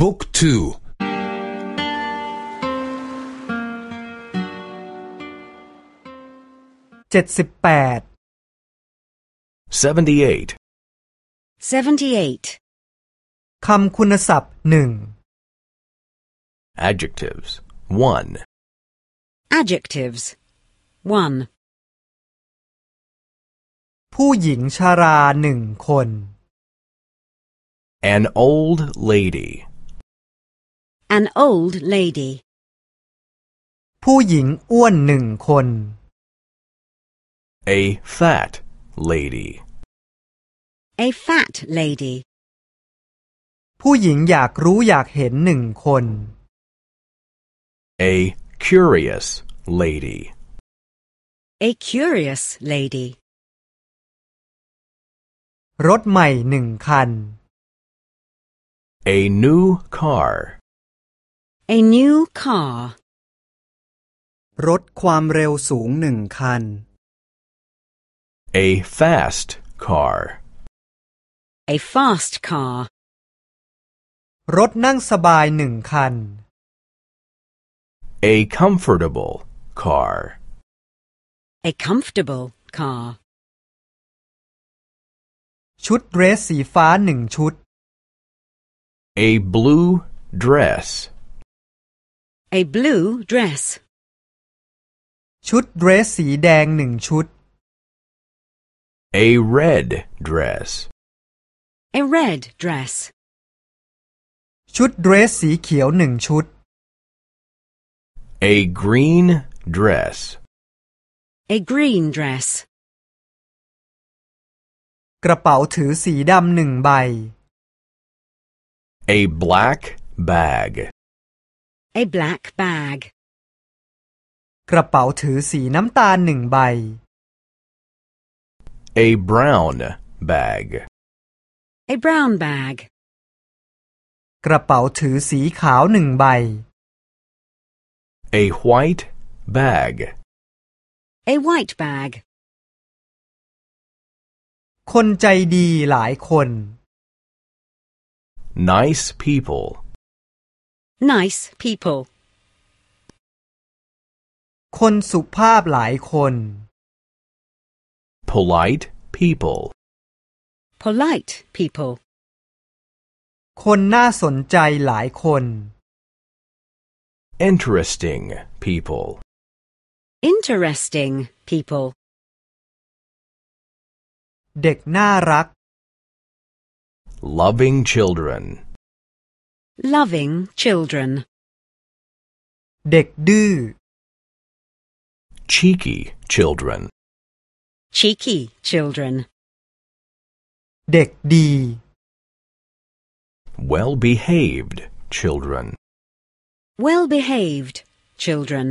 บุ๊กทูเจ็ดสิบแปด 78. 78. คำคุณศัพท์หนึ่ง Adjectives. 1. Adjectives. 1. ผู้หญิงชาราหนึ่งคน An old lady. An old lady. ผู้หญิงอ้วนหนึ่งคน A fat lady. A fat lady. ผู้หญิงอยากรู้อยากเห็นหนึ่งคน A curious lady. A curious lady. รถใหม่หนึ่งคัน A new car. A new car. รถความเร็วสูงหนึ่งคัน A fast car. A fast car. รถนั่งสบายหนึ่งคัน A comfortable car. A comfortable car. ชุดเดรสสีฟ้าหนึ่งชุด A blue dress. A blue dress. ชุดเดรสสีแดงหนึ่งชุด A red dress. A red dress. ชุดเดรสสีเขียวหนึ่งชุด A green dress. A green dress. กระเป๋าถือสีดำหนึ่งใบ A black bag. A black bag. กระเป๋าถือสีน้ำตาลหนึ่งใบ A brown bag. A brown bag. กระเป๋าถือสีขาวหนึ่งใบ A white bag. A white bag. คนใจดีหลายคน Nice people. Nice people. คนสุภาพหลายคน Polite people. Polite people. คนน่าสนใจหลายคน Interesting people. Interesting people. เด็กน่ารัก Loving children. Loving children. เด็กดื้อ Cheeky children. Cheeky children. เด็กดี Well behaved children. Well behaved children.